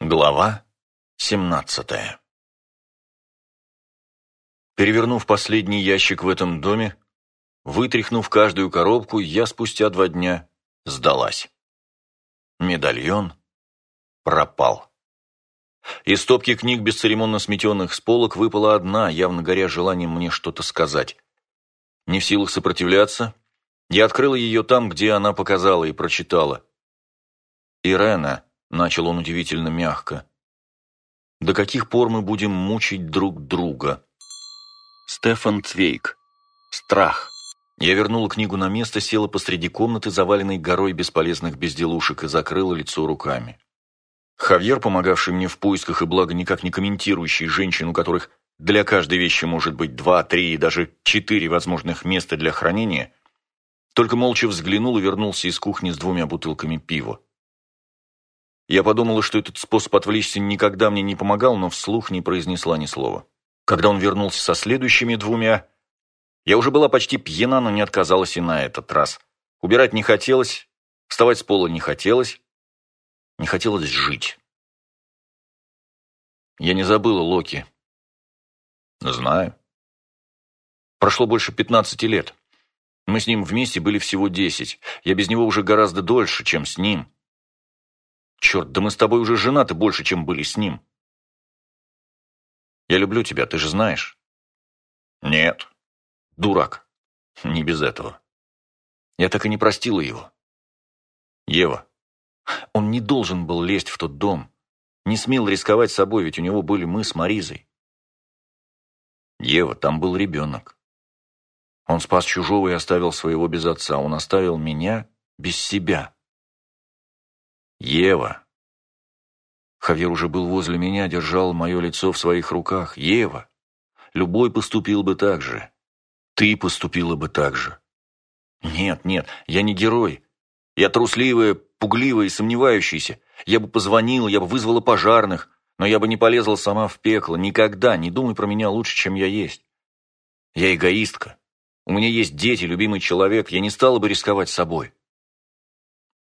Глава 17 Перевернув последний ящик в этом доме, вытряхнув каждую коробку, я спустя два дня сдалась. Медальон пропал. Из стопки книг, бесцеремонно сметенных с полок, выпала одна, явно горя желанием мне что-то сказать. Не в силах сопротивляться, я открыла ее там, где она показала и прочитала. «Ирена», — начал он удивительно мягко. «До каких пор мы будем мучить друг друга?» Стефан Цвейк. «Страх». Я вернула книгу на место, села посреди комнаты, заваленной горой бесполезных безделушек, и закрыла лицо руками. Хавьер, помогавший мне в поисках и благо никак не комментирующий женщин, у которых для каждой вещи может быть два, три и даже четыре возможных места для хранения, только молча взглянул и вернулся из кухни с двумя бутылками пива. Я подумала, что этот способ отвлечься никогда мне не помогал, но вслух не произнесла ни слова. Когда он вернулся со следующими двумя, я уже была почти пьяна, но не отказалась и на этот раз. Убирать не хотелось, вставать с пола не хотелось, не хотелось жить. Я не забыла Локи. Знаю. Прошло больше пятнадцати лет. Мы с ним вместе были всего десять. Я без него уже гораздо дольше, чем с ним. Черт, да мы с тобой уже женаты больше, чем были с ним. Я люблю тебя, ты же знаешь. Нет. Дурак. Не без этого. Я так и не простила его. Ева. Он не должен был лезть в тот дом. Не смел рисковать собой, ведь у него были мы с Маризой. Ева, там был ребенок. Он спас чужого и оставил своего без отца. Он оставил меня без себя. «Ева!» Хавьер уже был возле меня, держал мое лицо в своих руках. «Ева! Любой поступил бы так же. Ты поступила бы так же». «Нет, нет, я не герой. Я трусливая, пугливая и сомневающаяся. Я бы позвонила, я бы вызвала пожарных, но я бы не полезла сама в пекло. Никогда. Не думай про меня лучше, чем я есть. Я эгоистка. У меня есть дети, любимый человек. Я не стала бы рисковать собой.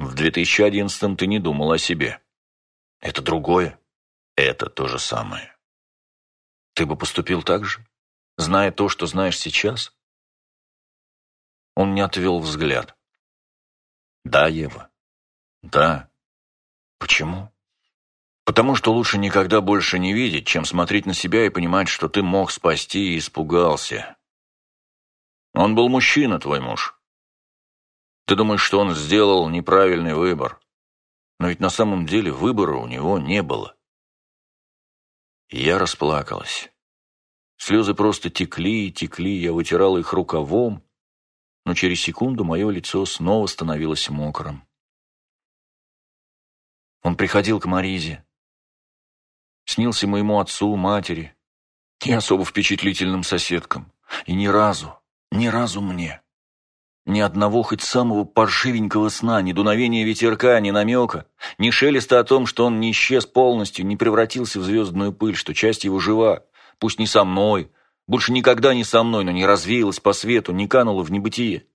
В 2011-м ты не думал о себе. Это другое. Это то же самое. Ты бы поступил так же, зная то, что знаешь сейчас? Он не отвел взгляд. Да, Ева. Да. Почему? Потому что лучше никогда больше не видеть, чем смотреть на себя и понимать, что ты мог спасти и испугался. Он был мужчина, твой муж. Ты думаешь, что он сделал неправильный выбор. Но ведь на самом деле выбора у него не было. я расплакалась. Слезы просто текли и текли, я вытирала их рукавом, но через секунду мое лицо снова становилось мокрым. Он приходил к Маризе. Снился моему отцу, матери и особо впечатлительным соседкам. И ни разу, ни разу мне. Ни одного хоть самого паршивенького сна, ни дуновения ветерка, ни намека, ни шелеста о том, что он не исчез полностью, не превратился в звездную пыль, что часть его жива, пусть не со мной, больше никогда не со мной, но не развеялась по свету, не канула в небытие.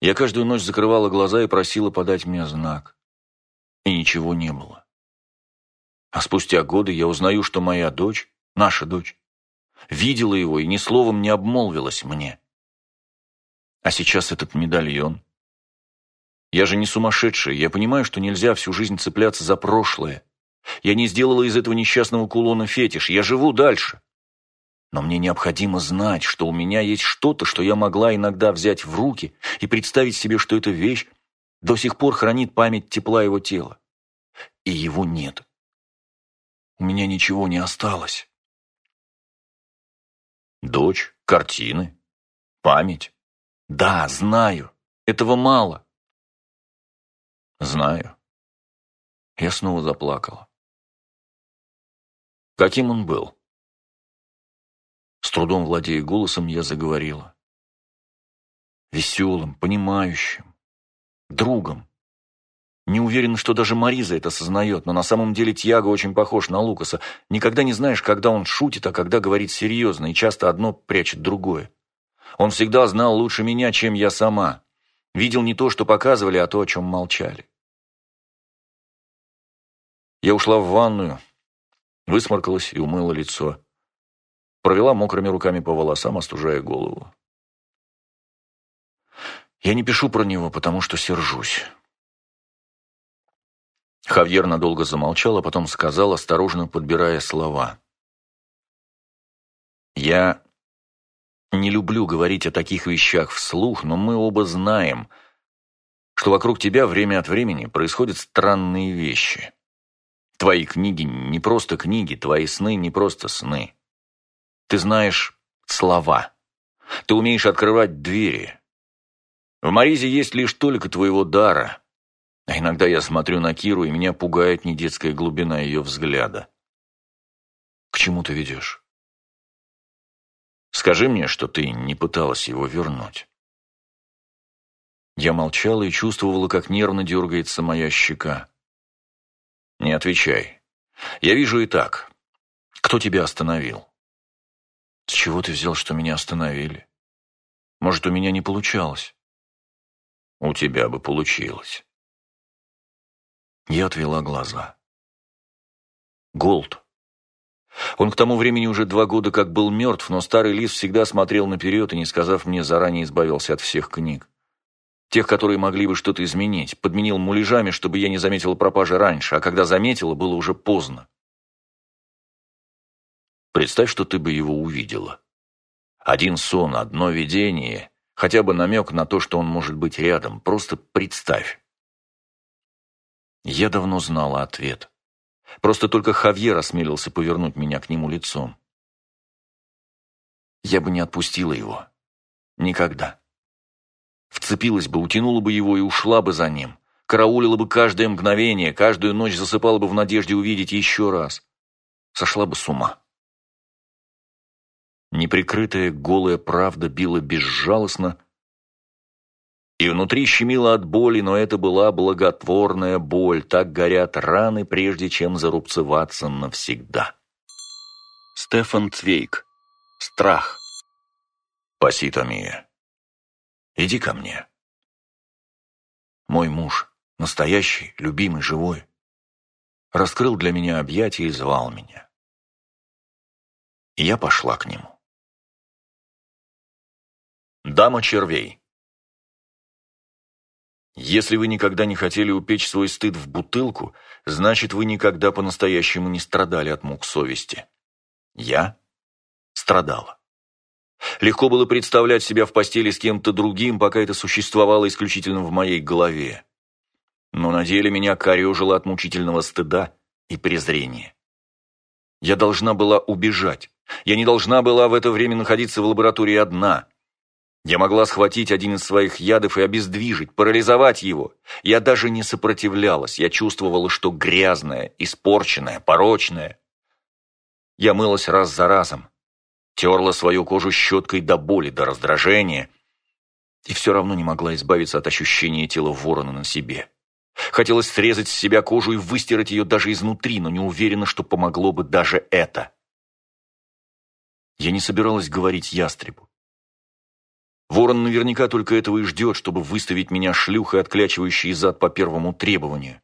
Я каждую ночь закрывала глаза и просила подать мне знак. И ничего не было. А спустя годы я узнаю, что моя дочь, наша дочь, видела его и ни словом не обмолвилась мне. А сейчас этот медальон. Я же не сумасшедшая, я понимаю, что нельзя всю жизнь цепляться за прошлое. Я не сделала из этого несчастного кулона фетиш, я живу дальше. Но мне необходимо знать, что у меня есть что-то, что я могла иногда взять в руки и представить себе, что эта вещь до сих пор хранит память тепла его тела. И его нет. У меня ничего не осталось. Дочь, картины, память. Да, знаю. Этого мало. Знаю. Я снова заплакала. Каким он был? С трудом владея голосом, я заговорила. Веселым, понимающим, другом. Не уверен, что даже Мариза это осознает, но на самом деле Тьяго очень похож на Лукаса. Никогда не знаешь, когда он шутит, а когда говорит серьезно, и часто одно прячет другое. Он всегда знал лучше меня, чем я сама. Видел не то, что показывали, а то, о чем молчали. Я ушла в ванную, высморкалась и умыла лицо. Провела мокрыми руками по волосам, остужая голову. Я не пишу про него, потому что сержусь. Хавьер надолго замолчал, а потом сказал, осторожно подбирая слова. «Я не люблю говорить о таких вещах вслух, но мы оба знаем, что вокруг тебя время от времени происходят странные вещи. Твои книги не просто книги, твои сны не просто сны. Ты знаешь слова. Ты умеешь открывать двери. В Маризе есть лишь только твоего дара. А иногда я смотрю на Киру, и меня пугает не детская глубина ее взгляда. К чему ты ведешь? Скажи мне, что ты не пыталась его вернуть. Я молчала и чувствовала, как нервно дергается моя щека. Не отвечай. Я вижу и так. Кто тебя остановил? С чего ты взял, что меня остановили? Может, у меня не получалось? У тебя бы получилось. Я отвела глаза. Голд. Он к тому времени уже два года как был мертв, но старый лис всегда смотрел наперед и, не сказав мне, заранее избавился от всех книг. Тех, которые могли бы что-то изменить. Подменил муляжами, чтобы я не заметила пропажи раньше, а когда заметила, было уже поздно. Представь, что ты бы его увидела. Один сон, одно видение, хотя бы намек на то, что он может быть рядом. Просто представь. Я давно знала ответ. Просто только Хавьер осмелился повернуть меня к нему лицом. Я бы не отпустила его. Никогда. Вцепилась бы, утянула бы его и ушла бы за ним. Караулила бы каждое мгновение, каждую ночь засыпала бы в надежде увидеть еще раз. Сошла бы с ума. Неприкрытая голая правда била безжалостно, и внутри щемило от боли, но это была благотворная боль. Так горят раны, прежде чем зарубцеваться навсегда. Стефан Цвейк. Страх. Пасита Мия. Иди ко мне. Мой муж, настоящий, любимый, живой, раскрыл для меня объятия и звал меня. И я пошла к нему. Дама червей. Если вы никогда не хотели упечь свой стыд в бутылку, значит, вы никогда по-настоящему не страдали от мук совести. Я страдала. Легко было представлять себя в постели с кем-то другим, пока это существовало исключительно в моей голове. Но на деле меня корежило от мучительного стыда и презрения. Я должна была убежать. Я не должна была в это время находиться в лаборатории одна. Я могла схватить один из своих ядов и обездвижить, парализовать его. Я даже не сопротивлялась, я чувствовала, что грязная, испорченная, порочная. Я мылась раз за разом, терла свою кожу щеткой до боли, до раздражения, и все равно не могла избавиться от ощущения тела ворона на себе. Хотелось срезать с себя кожу и выстирать ее даже изнутри, но не уверена, что помогло бы даже это. Я не собиралась говорить ястребу. Ворон наверняка только этого и ждет, чтобы выставить меня шлюхой, отклячивающей зад по первому требованию.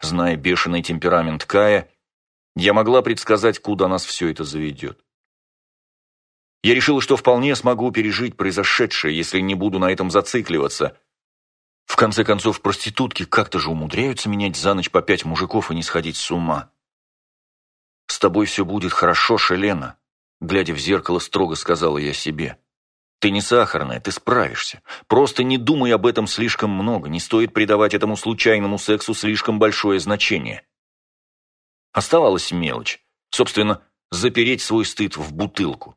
Зная бешеный темперамент Кая, я могла предсказать, куда нас все это заведет. Я решила, что вполне смогу пережить произошедшее, если не буду на этом зацикливаться. В конце концов, проститутки как-то же умудряются менять за ночь по пять мужиков и не сходить с ума. «С тобой все будет хорошо, Шелена», — глядя в зеркало, строго сказала я себе. Ты не сахарная, ты справишься. Просто не думай об этом слишком много, не стоит придавать этому случайному сексу слишком большое значение. Оставалась мелочь. Собственно, запереть свой стыд в бутылку.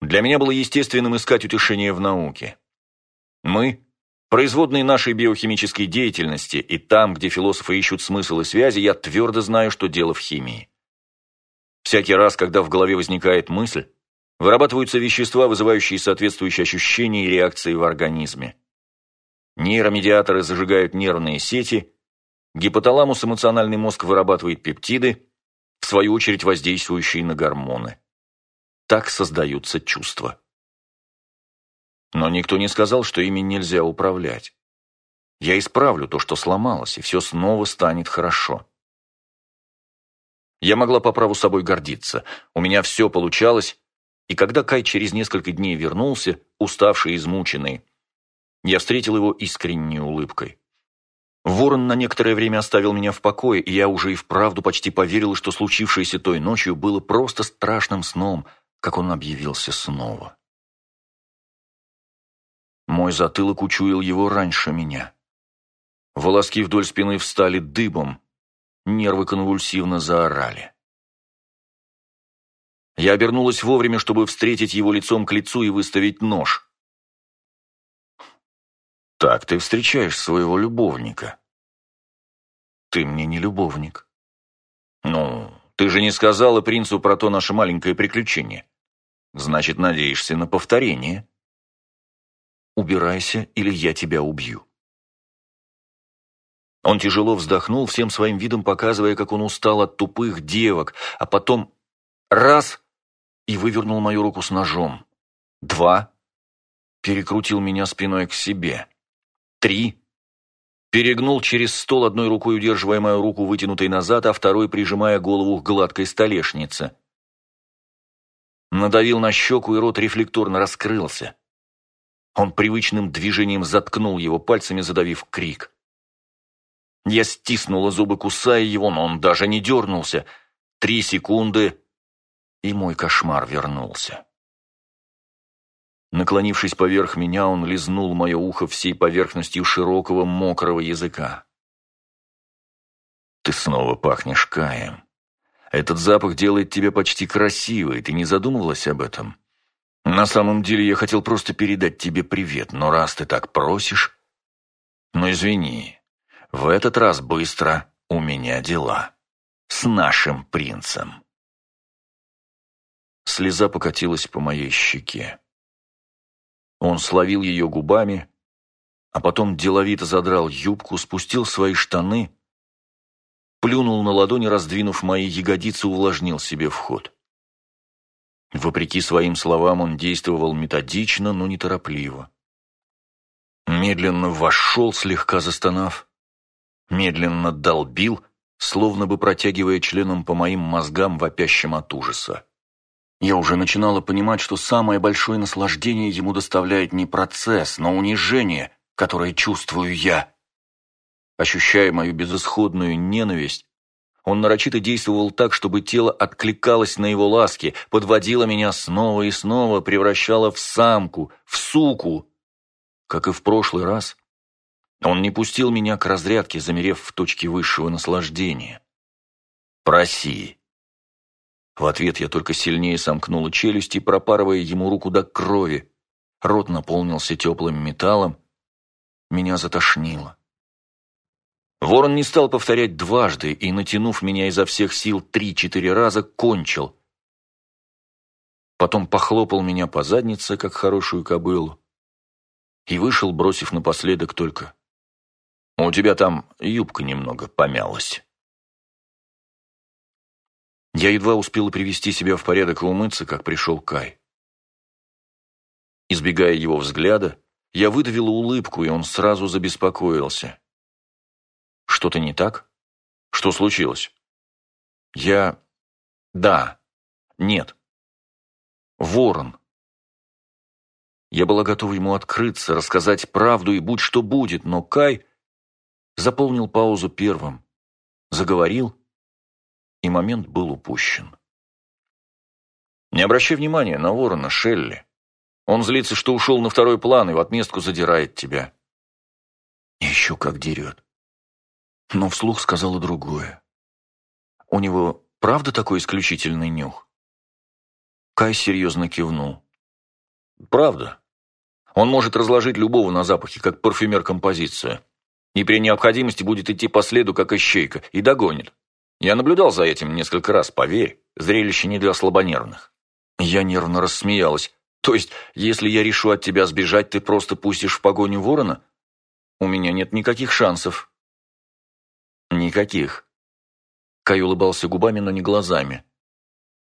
Для меня было естественным искать утешение в науке. Мы – производные нашей биохимической деятельности, и там, где философы ищут смысл и связи, я твердо знаю, что дело в химии. Всякий раз, когда в голове возникает мысль, Вырабатываются вещества, вызывающие соответствующие ощущения и реакции в организме. Нейромедиаторы зажигают нервные сети, гипоталамус эмоциональный мозг вырабатывает пептиды, в свою очередь воздействующие на гормоны. Так создаются чувства. Но никто не сказал, что ими нельзя управлять. Я исправлю то, что сломалось, и все снова станет хорошо. Я могла по праву собой гордиться. У меня все получалось, и когда Кай через несколько дней вернулся, уставший и измученный, я встретил его искренней улыбкой. Ворон на некоторое время оставил меня в покое, и я уже и вправду почти поверил, что случившееся той ночью было просто страшным сном, как он объявился снова. Мой затылок учуял его раньше меня. Волоски вдоль спины встали дыбом, нервы конвульсивно заорали. Я обернулась вовремя, чтобы встретить его лицом к лицу и выставить нож. «Так ты встречаешь своего любовника». «Ты мне не любовник». «Ну, ты же не сказала принцу про то наше маленькое приключение. Значит, надеешься на повторение». «Убирайся, или я тебя убью». Он тяжело вздохнул, всем своим видом показывая, как он устал от тупых девок, а потом раз и вывернул мою руку с ножом. Два. Перекрутил меня спиной к себе. Три. Перегнул через стол одной рукой, удерживая мою руку вытянутой назад, а второй прижимая голову к гладкой столешнице. Надавил на щеку, и рот рефлекторно раскрылся. Он привычным движением заткнул его пальцами, задавив крик. Я стиснула зубы, кусая его, но он даже не дернулся. Три секунды, и мой кошмар вернулся. Наклонившись поверх меня, он лизнул мое ухо всей поверхностью широкого мокрого языка. «Ты снова пахнешь каем. Этот запах делает тебя почти красивой, ты не задумывалась об этом? На самом деле я хотел просто передать тебе привет, но раз ты так просишь... Ну извини, в этот раз быстро у меня дела. С нашим принцем. Слеза покатилась по моей щеке. Он словил ее губами, а потом деловито задрал юбку, спустил свои штаны, плюнул на ладони, раздвинув мои ягодицы, увлажнил себе вход. Вопреки своим словам, он действовал методично, но неторопливо. Медленно вошел, слегка застонав, медленно долбил, словно бы протягивая членом по моим мозгам, вопящим от ужаса. Я уже начинала понимать, что самое большое наслаждение ему доставляет не процесс, но унижение, которое чувствую я. Ощущая мою безысходную ненависть, он нарочито действовал так, чтобы тело откликалось на его ласки, подводило меня снова и снова, превращало в самку, в суку. Как и в прошлый раз, он не пустил меня к разрядке, замерев в точке высшего наслаждения. «Проси». В ответ я только сильнее сомкнула челюсти, пропарывая ему руку до крови. Рот наполнился теплым металлом. Меня затошнило. Ворон не стал повторять дважды и, натянув меня изо всех сил три-четыре раза, кончил. Потом похлопал меня по заднице, как хорошую кобылу, и вышел, бросив напоследок только у тебя там юбка немного помялась. Я едва успела привести себя в порядок и умыться, как пришел Кай. Избегая его взгляда, я выдавила улыбку, и он сразу забеспокоился. «Что-то не так? Что случилось?» «Я... да. Нет. Ворон». Я была готова ему открыться, рассказать правду и будь что будет, но Кай заполнил паузу первым, заговорил, и момент был упущен. Не обращай внимания на ворона Шелли. Он злится, что ушел на второй план и в отместку задирает тебя. Еще как дерет. Но вслух сказала другое. У него правда такой исключительный нюх? Кай серьезно кивнул. Правда. Он может разложить любого на запахе, как парфюмер-композиция и при необходимости будет идти по следу, как ищейка, и догонит. Я наблюдал за этим несколько раз, поверь, зрелище не для слабонервных. Я нервно рассмеялась. То есть, если я решу от тебя сбежать, ты просто пустишь в погоню ворона? У меня нет никаких шансов. Никаких. Кай улыбался губами, но не глазами.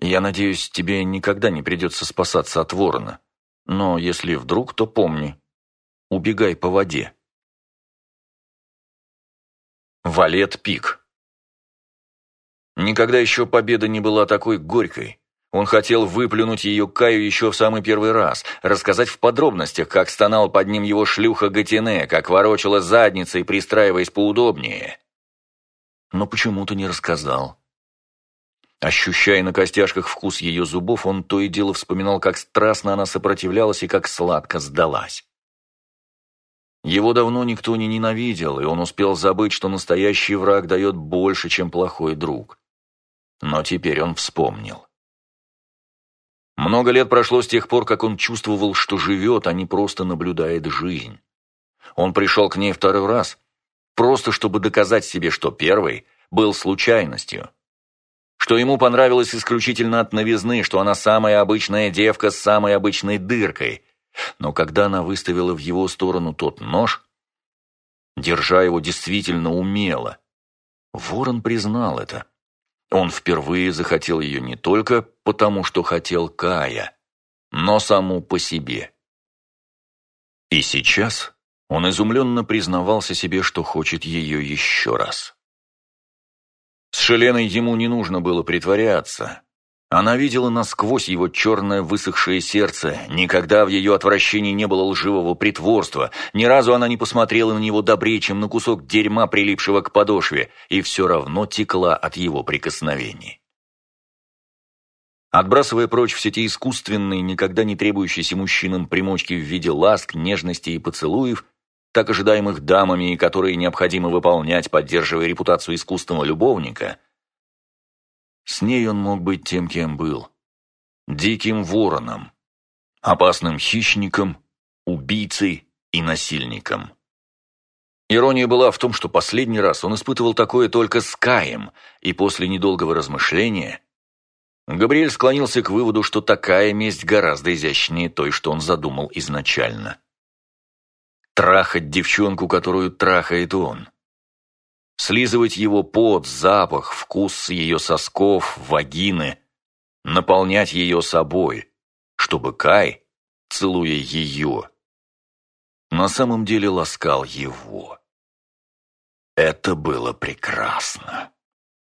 Я надеюсь, тебе никогда не придется спасаться от ворона. Но если вдруг, то помни, убегай по воде. Валет Пик. Никогда еще победа не была такой горькой. Он хотел выплюнуть ее Каю еще в самый первый раз, рассказать в подробностях, как стонал под ним его шлюха Гатине, как ворочала задницей, пристраиваясь поудобнее. Но почему-то не рассказал. Ощущая на костяшках вкус ее зубов, он то и дело вспоминал, как страстно она сопротивлялась и как сладко сдалась. Его давно никто не ненавидел, и он успел забыть, что настоящий враг дает больше, чем плохой друг. Но теперь он вспомнил. Много лет прошло с тех пор, как он чувствовал, что живет, а не просто наблюдает жизнь. Он пришел к ней второй раз, просто чтобы доказать себе, что первый был случайностью. Что ему понравилось исключительно от новизны, что она самая обычная девка с самой обычной дыркой. Но когда она выставила в его сторону тот нож, держа его действительно умело, Ворон признал это. Он впервые захотел ее не только потому, что хотел Кая, но саму по себе. И сейчас он изумленно признавался себе, что хочет ее еще раз. С Шеленой ему не нужно было притворяться. Она видела насквозь его черное высохшее сердце, никогда в ее отвращении не было лживого притворства, ни разу она не посмотрела на него добрее, чем на кусок дерьма, прилипшего к подошве, и все равно текла от его прикосновений. Отбрасывая прочь все те искусственные, никогда не требующиеся мужчинам примочки в виде ласк, нежности и поцелуев, так ожидаемых дамами которые необходимо выполнять, поддерживая репутацию искусственного любовника – с ней он мог быть тем, кем был. Диким вороном, опасным хищником, убийцей и насильником. Ирония была в том, что последний раз он испытывал такое только с Каем, и после недолгого размышления Габриэль склонился к выводу, что такая месть гораздо изящнее той, что он задумал изначально. Трахать девчонку, которую трахает он слизывать его пот, запах, вкус ее сосков, вагины, наполнять ее собой, чтобы Кай, целуя ее, на самом деле ласкал его. Это было прекрасно.